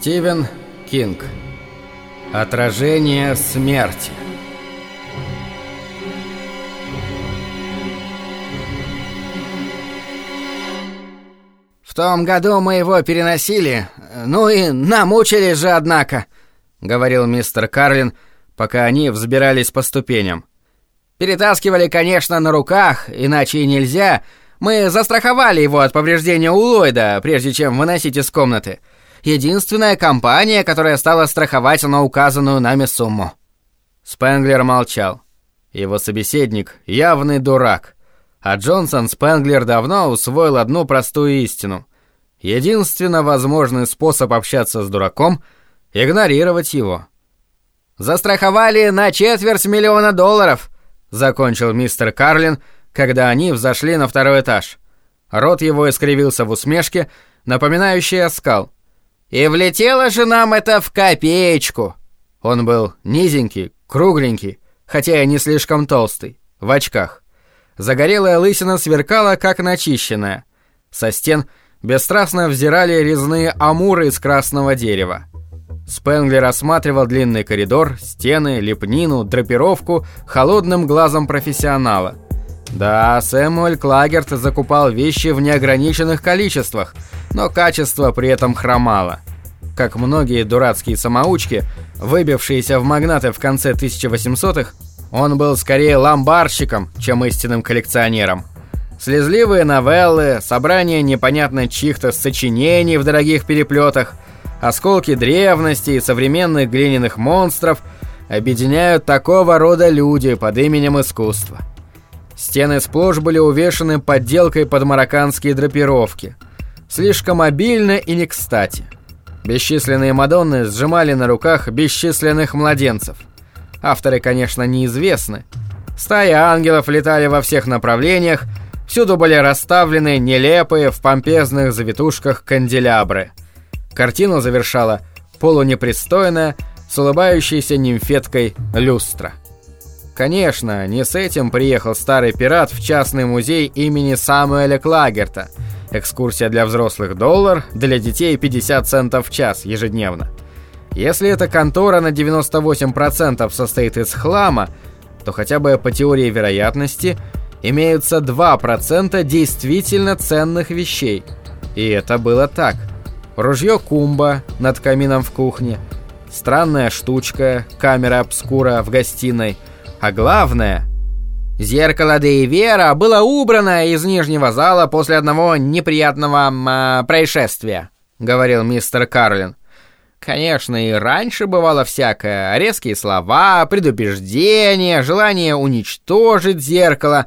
Стивен Кинг. Отражение смерти. В том году мы его переносили, ну и намучили же, однако, говорил мистер Карлин, пока они взбирались по ступеням. Перетаскивали, конечно, на руках, иначе и нельзя. Мы застраховали его от повреждения у Ллойда, прежде чем выносить из комнаты единственная компания, которая стала страховать на указанную нами сумму». Спенглер молчал. Его собеседник — явный дурак. А Джонсон Спенглер давно усвоил одну простую истину. Единственно возможный способ общаться с дураком — игнорировать его. «Застраховали на четверть миллиона долларов», — закончил мистер Карлин, когда они взошли на второй этаж. Рот его искривился в усмешке, напоминающей оскал — и влетело же нам это в копеечку. Он был низенький, кругленький, хотя и не слишком толстый, в очках. Загорелая лысина сверкала, как начищенная. Со стен бесстрастно взирали резные амуры из красного дерева. Спенглер осматривал длинный коридор, стены, лепнину, драпировку холодным глазом профессионала. Да, Сэмуэль Клагерт закупал вещи в неограниченных количествах – но качество при этом хромало. Как многие дурацкие самоучки, выбившиеся в магнаты в конце 1800-х, он был скорее ломбарщиком, чем истинным коллекционером. Слезливые новеллы, собрание непонятно чьих-то сочинений в дорогих переплетах, осколки древности и современных глиняных монстров объединяют такого рода люди под именем искусства. Стены сплошь были увешаны подделкой под марокканские драпировки – слишком обильно и не кстати. Бесчисленные Мадонны сжимали на руках бесчисленных младенцев. Авторы, конечно, неизвестны. Стаи ангелов летали во всех направлениях, всюду были расставлены нелепые в помпезных завитушках канделябры. Картину завершала полунепристойная, с улыбающейся нимфеткой люстра. Конечно, не с этим приехал старый пират в частный музей имени Самуэля Клагерта – Экскурсия для взрослых доллар, для детей 50 центов в час ежедневно. Если эта контора на 98% состоит из хлама, то хотя бы по теории вероятности имеются 2% действительно ценных вещей. И это было так. Ружье Кумба над камином в кухне, странная штучка, камера обскура в гостиной, а главное Зеркало Дейвера было убрано из нижнего зала после одного неприятного э, происшествия, говорил мистер Карлин. Конечно, и раньше бывало всякое: резкие слова, предупреждения, желание уничтожить зеркало,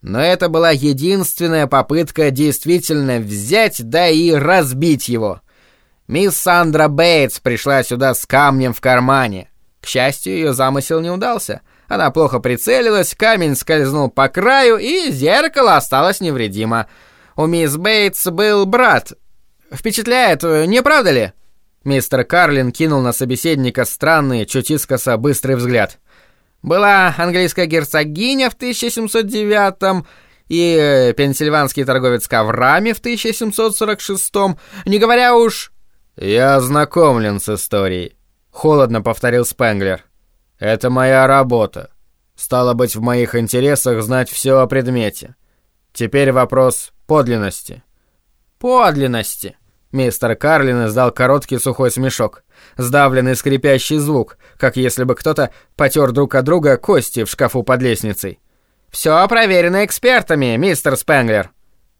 но это была единственная попытка действительно взять да и разбить его. Мисс Сандра Бейтс пришла сюда с камнем в кармане. К счастью, ее замысел не удался. Она плохо прицелилась, камень скользнул по краю, и зеркало осталось невредимо. У мисс Бейтс был брат. Впечатляет, не правда ли? Мистер Карлин кинул на собеседника странный, чуть искоса быстрый взгляд. Была английская герцогиня в 1709-м и э, пенсильванский торговец коврами в 1746-м, не говоря уж... «Я ознакомлен с историей», — холодно повторил Спенглер. Это моя работа. Стало быть, в моих интересах знать все о предмете. Теперь вопрос подлинности. Подлинности. Мистер Карлин издал короткий сухой смешок. Сдавленный скрипящий звук, как если бы кто-то потер друг от друга кости в шкафу под лестницей. «Все проверено экспертами, мистер Спенглер».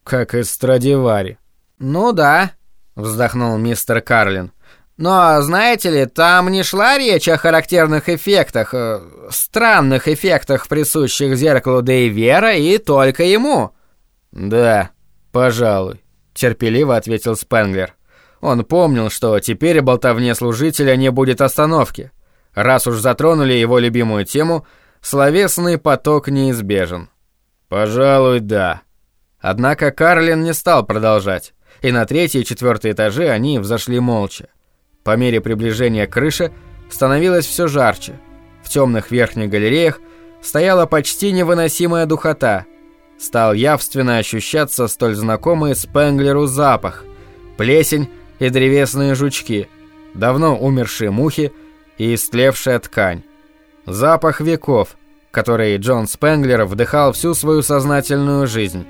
«Как из Страдивари». «Ну да», — вздохнул мистер Карлин. Но, знаете ли, там не шла речь о характерных эффектах, э, странных эффектах, присущих зеркалу Дейвера и только ему. Да, пожалуй, терпеливо ответил Спенглер. Он помнил, что теперь болтовне служителя не будет остановки. Раз уж затронули его любимую тему, словесный поток неизбежен. Пожалуй, да. Однако Карлин не стал продолжать, и на третий и четвертый этажи они взошли молча. По мере приближения к крыше становилось все жарче. В темных верхних галереях стояла почти невыносимая духота. Стал явственно ощущаться столь знакомый Спенглеру запах. Плесень и древесные жучки. давно умершие мухи и истлевшая ткань. Запах веков, который Джон Спенглер вдыхал всю свою сознательную жизнь.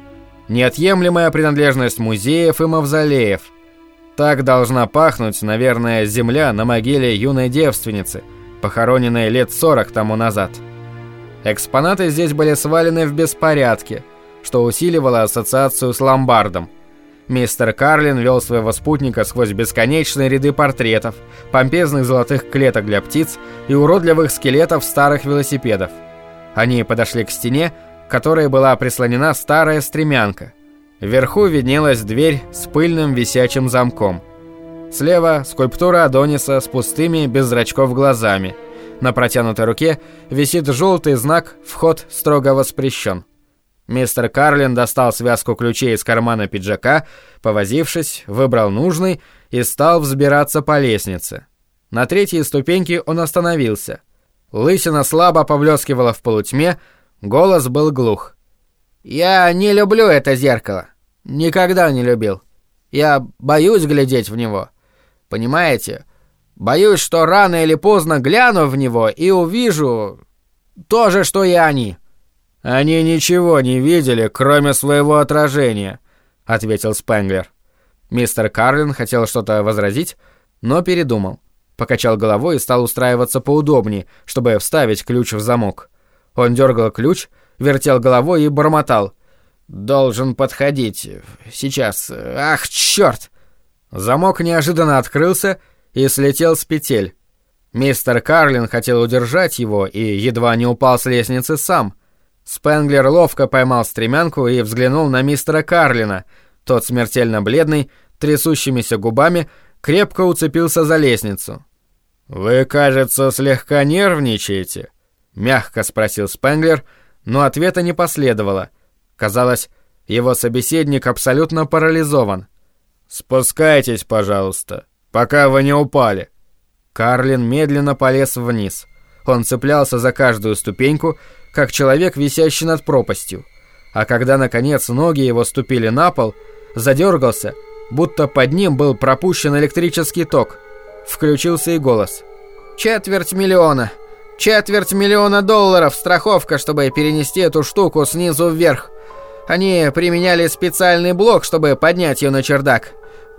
Неотъемлемая принадлежность музеев и мавзолеев. Так должна пахнуть, наверное, земля на могиле юной девственницы, похороненной лет 40 тому назад. Экспонаты здесь были свалены в беспорядке, что усиливало ассоциацию с ломбардом. Мистер Карлин вел своего спутника сквозь бесконечные ряды портретов, помпезных золотых клеток для птиц и уродливых скелетов старых велосипедов. Они подошли к стене, к которой была прислонена старая стремянка. Вверху виднелась дверь с пыльным висячим замком. Слева скульптура Адониса с пустыми, без зрачков глазами. На протянутой руке висит желтый знак «Вход строго воспрещен». Мистер Карлин достал связку ключей из кармана пиджака, повозившись, выбрал нужный и стал взбираться по лестнице. На третьей ступеньке он остановился. Лысина слабо поблескивала в полутьме, голос был глух. «Я не люблю это зеркало. Никогда не любил. Я боюсь глядеть в него. Понимаете? Боюсь, что рано или поздно гляну в него и увижу то же, что и они». «Они ничего не видели, кроме своего отражения», — ответил Спенглер. Мистер Карлин хотел что-то возразить, но передумал. Покачал головой и стал устраиваться поудобнее, чтобы вставить ключ в замок. Он дергал ключ, вертел головой и бормотал. «Должен подходить. Сейчас. Ах, черт!» Замок неожиданно открылся и слетел с петель. Мистер Карлин хотел удержать его и едва не упал с лестницы сам — Спенглер ловко поймал стремянку и взглянул на мистера Карлина. Тот смертельно бледный, трясущимися губами, крепко уцепился за лестницу. «Вы, кажется, слегка нервничаете?» — мягко спросил Спенглер, но ответа не последовало. Казалось, его собеседник абсолютно парализован. «Спускайтесь, пожалуйста, пока вы не упали». Карлин медленно полез вниз. Он цеплялся за каждую ступеньку, как человек, висящий над пропастью. А когда, наконец, ноги его ступили на пол, задергался, будто под ним был пропущен электрический ток. Включился и голос. «Четверть миллиона! Четверть миллиона долларов страховка, чтобы перенести эту штуку снизу вверх. Они применяли специальный блок, чтобы поднять ее на чердак.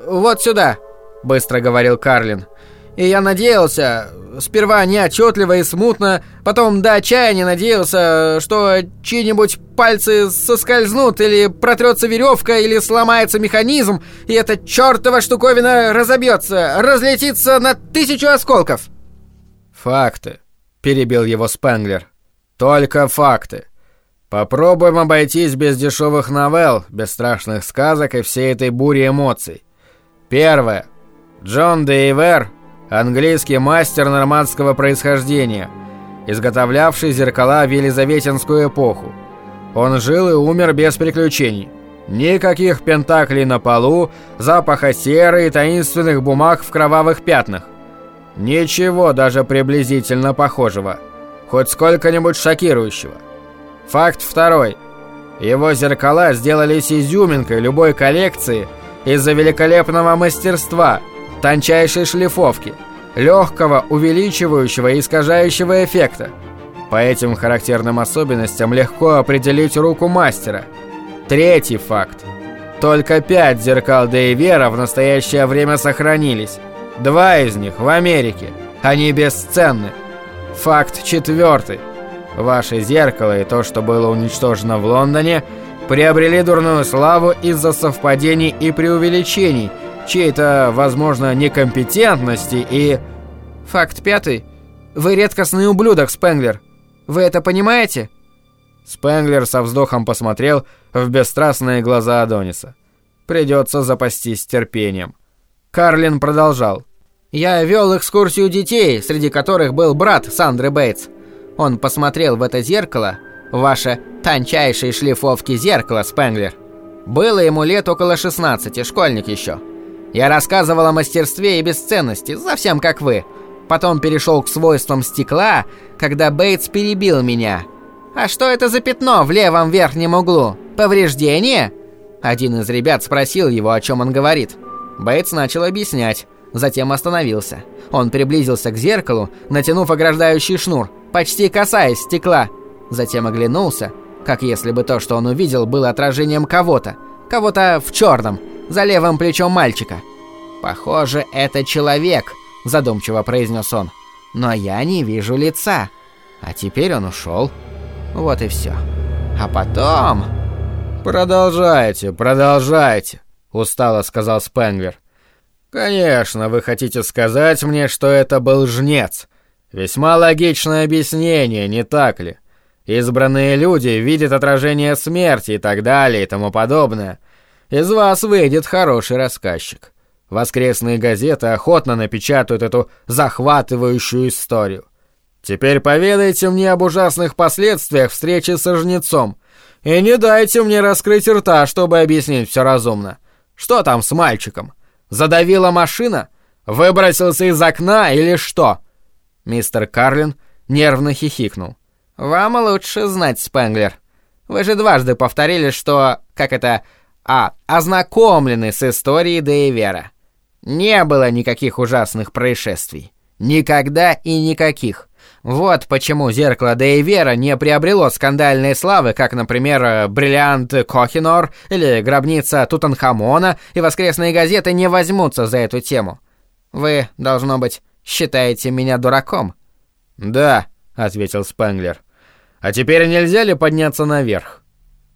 Вот сюда!» — быстро говорил Карлин. И я надеялся, сперва неотчетливо и смутно, потом до отчаяния надеялся, что чьи-нибудь пальцы соскользнут, или протрется веревка, или сломается механизм, и эта чертова штуковина разобьется, разлетится на тысячу осколков. «Факты», — перебил его Спенглер. «Только факты. Попробуем обойтись без дешевых новелл, без страшных сказок и всей этой бури эмоций. Первое. Джон Дейвер Английский мастер нормандского происхождения, изготовлявший зеркала в Елизаветинскую эпоху. Он жил и умер без приключений. Никаких пентаклей на полу, запаха серы и таинственных бумаг в кровавых пятнах. Ничего даже приблизительно похожего. Хоть сколько-нибудь шокирующего. Факт второй. Его зеркала сделались изюминкой любой коллекции из-за великолепного мастерства – тончайшей шлифовки, легкого, увеличивающего и искажающего эффекта. По этим характерным особенностям легко определить руку мастера. Третий факт. Только пять зеркал Дейвера в настоящее время сохранились. Два из них в Америке. Они бесценны. Факт четвертый. Ваше зеркало и то, что было уничтожено в Лондоне, приобрели дурную славу из-за совпадений и преувеличений – чьей-то, возможно, некомпетентности и... Факт пятый. Вы редкостный ублюдок, Спенглер. Вы это понимаете? Спенглер со вздохом посмотрел в бесстрастные глаза Адониса. Придется запастись терпением. Карлин продолжал. «Я вел экскурсию детей, среди которых был брат Сандры Бейтс. Он посмотрел в это зеркало, ваше тончайшей шлифовки зеркало, Спенглер. Было ему лет около 16, школьник еще. Я рассказывал о мастерстве и бесценности, совсем как вы. Потом перешел к свойствам стекла, когда Бейтс перебил меня. «А что это за пятно в левом верхнем углу? Повреждение?» Один из ребят спросил его, о чем он говорит. Бейтс начал объяснять. затем остановился. Он приблизился к зеркалу, натянув ограждающий шнур, почти касаясь стекла. Затем оглянулся, как если бы то, что он увидел, было отражением кого-то. Кого-то в черном, за левым плечом мальчика. «Похоже, это человек», — задумчиво произнес он. «Но я не вижу лица». А теперь он ушел. Вот и все. А потом... «Продолжайте, продолжайте», — устало сказал Спенглер. «Конечно, вы хотите сказать мне, что это был жнец. Весьма логичное объяснение, не так ли? Избранные люди видят отражение смерти и так далее и тому подобное. Из вас выйдет хороший рассказчик. Воскресные газеты охотно напечатают эту захватывающую историю. Теперь поведайте мне об ужасных последствиях встречи со жнецом. И не дайте мне раскрыть рта, чтобы объяснить все разумно. Что там с мальчиком? Задавила машина? Выбросился из окна или что?» Мистер Карлин нервно хихикнул. «Вам лучше знать, Спенглер. Вы же дважды повторили, что, как это, а, ознакомлены с историей Дейвера. Не было никаких ужасных происшествий. Никогда и никаких. Вот почему зеркало Дейвера не приобрело скандальной славы, как, например, бриллиант Кохинор или гробница Тутанхамона, и воскресные газеты не возьмутся за эту тему. Вы, должно быть, считаете меня дураком? Да, ответил Спенглер. А теперь нельзя ли подняться наверх?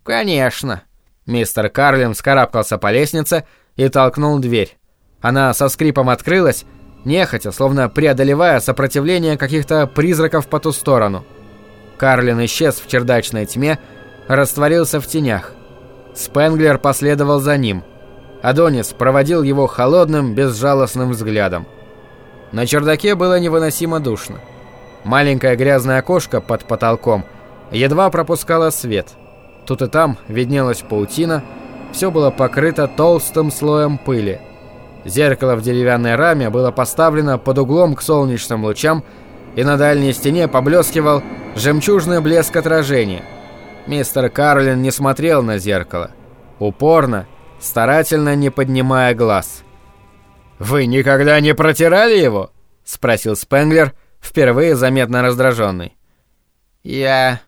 Конечно. Мистер Карлин вскарабкался по лестнице и толкнул дверь. Она со скрипом открылась, нехотя, словно преодолевая сопротивление каких-то призраков по ту сторону. Карлин исчез в чердачной тьме, растворился в тенях. Спенглер последовал за ним. Адонис проводил его холодным, безжалостным взглядом. На чердаке было невыносимо душно. Маленькое грязное окошко под потолком едва пропускало свет. Тут и там виднелась паутина, все было покрыто толстым слоем пыли – Зеркало в деревянной раме было поставлено под углом к солнечным лучам, и на дальней стене поблескивал жемчужный блеск отражения. Мистер Карлин не смотрел на зеркало. Упорно, старательно не поднимая глаз. «Вы никогда не протирали его?» — спросил Спенглер, впервые заметно раздраженный. «Я...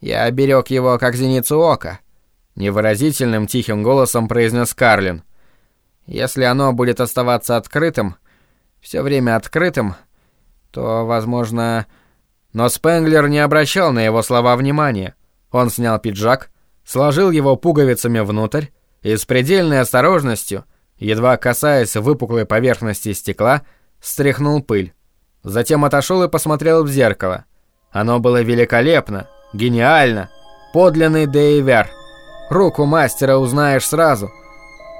я оберег его как зеницу ока», — невыразительным тихим голосом произнес Карлин. Если оно будет оставаться открытым, все время открытым, то, возможно... Но Спенглер не обращал на его слова внимания. Он снял пиджак, сложил его пуговицами внутрь и с предельной осторожностью, едва касаясь выпуклой поверхности стекла, стряхнул пыль. Затем отошел и посмотрел в зеркало. Оно было великолепно, гениально, подлинный Дейвер. Руку мастера узнаешь сразу —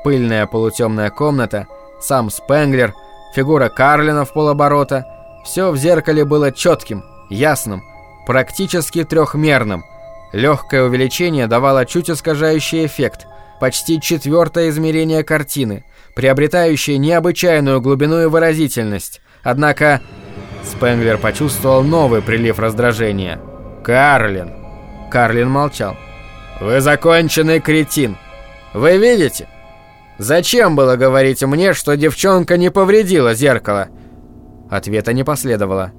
Пыльная полутемная комната, сам Спенглер, фигура Карлина в полоборота — все в зеркале было четким, ясным, практически трехмерным. Легкое увеличение давало чуть искажающий эффект, почти четвертое измерение картины, приобретающее необычайную глубину и выразительность. Однако Спенглер почувствовал новый прилив раздражения. «Карлин!» Карлин молчал. «Вы законченный кретин! Вы видите?» Зачем было говорить мне, что девчонка не повредила зеркало? Ответа не последовало.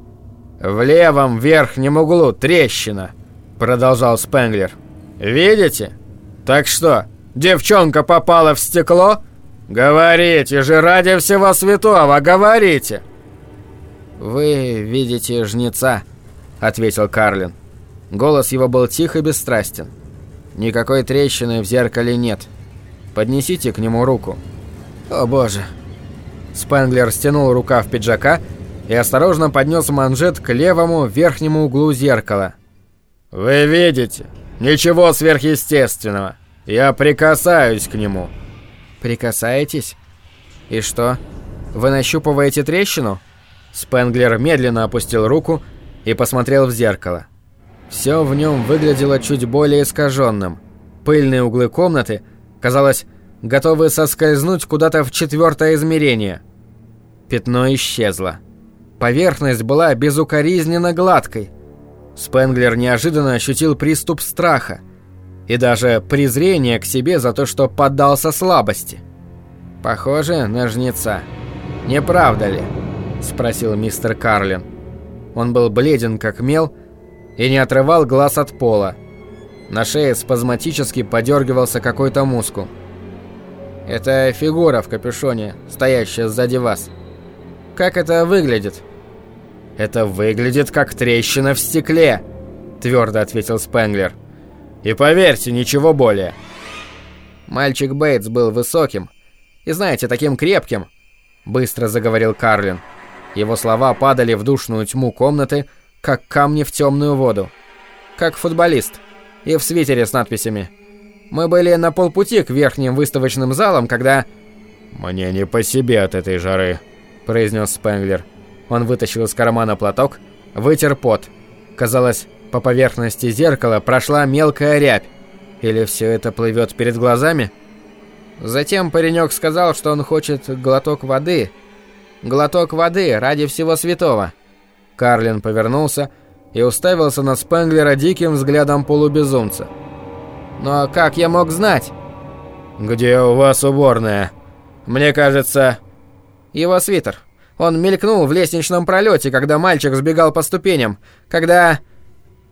В левом верхнем углу трещина, продолжал Спенглер. Видите? Так что, девчонка попала в стекло? Говорите же ради всего святого, говорите. Вы видите жнеца, ответил Карлин. Голос его был тих и бесстрастен. Никакой трещины в зеркале нет. Поднесите к нему руку». «О боже». Спенглер стянул рукав пиджака и осторожно поднес манжет к левому верхнему углу зеркала. «Вы видите? Ничего сверхъестественного. Я прикасаюсь к нему». «Прикасаетесь? И что? Вы нащупываете трещину?» Спенглер медленно опустил руку и посмотрел в зеркало. Все в нем выглядело чуть более искаженным. Пыльные углы комнаты – казалось, готовы соскользнуть куда-то в четвертое измерение. Пятно исчезло. Поверхность была безукоризненно гладкой. Спенглер неожиданно ощутил приступ страха и даже презрение к себе за то, что поддался слабости. Похоже на жнеца. Не правда ли?» – спросил мистер Карлин. Он был бледен как мел и не отрывал глаз от пола. На шее спазматически подергивался какой-то мускул. «Это фигура в капюшоне, стоящая сзади вас. Как это выглядит?» «Это выглядит как трещина в стекле», – твердо ответил Спенглер. «И поверьте, ничего более». Мальчик Бейтс был высоким и, знаете, таким крепким, быстро заговорил Карлин. Его слова падали в душную тьму комнаты, как камни в темную воду. Как футболист. И в свитере с надписями. Мы были на полпути к верхним выставочным залам, когда... «Мне не по себе от этой жары», — произнес Спенглер. Он вытащил из кармана платок, вытер пот. Казалось, по поверхности зеркала прошла мелкая рябь. Или все это плывет перед глазами? Затем паренек сказал, что он хочет глоток воды. Глоток воды ради всего святого. Карлин повернулся и уставился на Спенглера диким взглядом полубезумца. «Но как я мог знать?» «Где у вас уборная?» «Мне кажется...» «Его свитер. Он мелькнул в лестничном пролете, когда мальчик сбегал по ступеням. Когда...»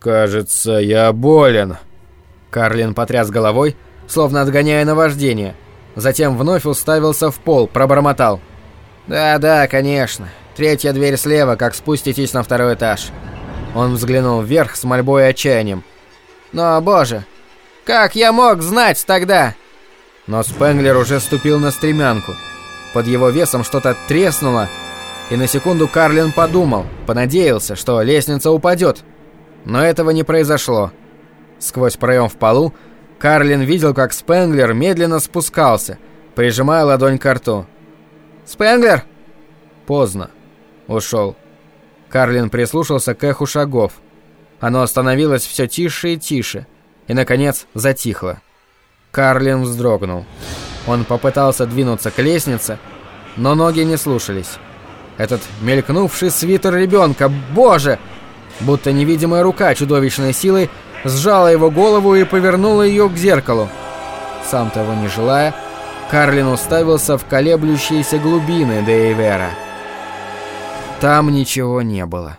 «Кажется, я болен». Карлин потряс головой, словно отгоняя наваждение. Затем вновь уставился в пол, пробормотал. «Да-да, конечно. Третья дверь слева, как спуститесь на второй этаж». Он взглянул вверх с мольбой и отчаянием. «Но, боже, как я мог знать тогда?» Но Спенглер уже ступил на стремянку. Под его весом что-то треснуло, и на секунду Карлин подумал, понадеялся, что лестница упадет. Но этого не произошло. Сквозь проем в полу Карлин видел, как Спенглер медленно спускался, прижимая ладонь к рту. «Спенглер!» Поздно. Ушел. Карлин прислушался к эху шагов. Оно становилось все тише и тише, и, наконец, затихло. Карлин вздрогнул. Он попытался двинуться к лестнице, но ноги не слушались. Этот мелькнувший свитер ребенка, боже! Будто невидимая рука чудовищной силой сжала его голову и повернула ее к зеркалу. Сам того не желая, Карлин уставился в колеблющиеся глубины Дейвера. Там ничего не было.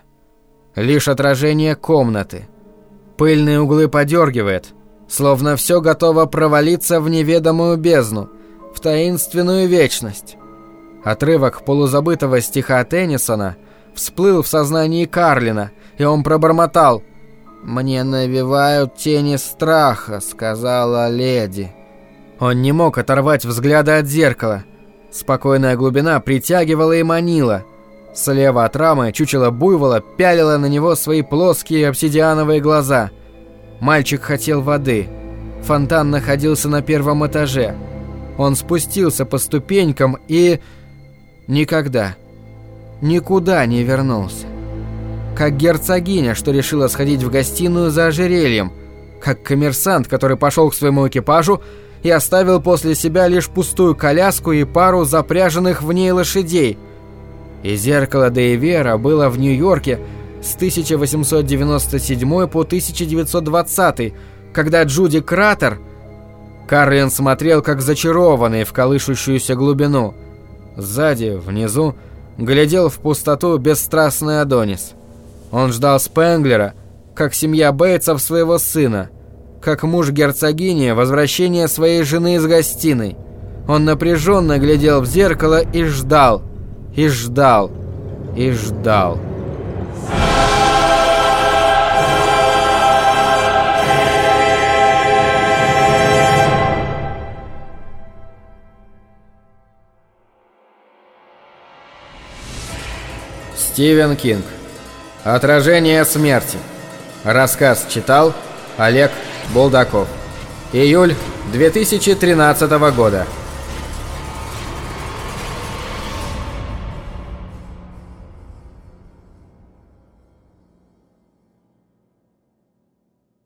Лишь отражение комнаты. Пыльные углы подергивает, словно все готово провалиться в неведомую бездну, в таинственную вечность. Отрывок полузабытого стиха Теннисона всплыл в сознании Карлина, и он пробормотал «Мне навевают тени страха», — сказала леди. Он не мог оторвать взгляда от зеркала. Спокойная глубина притягивала и манила. Слева от рамы чучело буйвола пялило на него свои плоские обсидиановые глаза. Мальчик хотел воды. Фонтан находился на первом этаже. Он спустился по ступенькам и... Никогда. Никуда не вернулся как герцогиня, что решила сходить в гостиную за ожерельем, как коммерсант, который пошел к своему экипажу и оставил после себя лишь пустую коляску и пару запряженных в ней лошадей. И зеркало Дейвера было в Нью-Йорке с 1897 по 1920, когда Джуди Кратер... Карлин смотрел как зачарованный в колышущуюся глубину. Сзади, внизу, глядел в пустоту бесстрастный Адонис. Он ждал Спенглера, как семья Бейтсов своего сына, как муж герцогини возвращения своей жены из гостиной. Он напряженно глядел в зеркало и ждал, и ждал, и ждал. Стивен Кинг Отражение смерти. Рассказ читал Олег Булдаков. Июль 2013 года.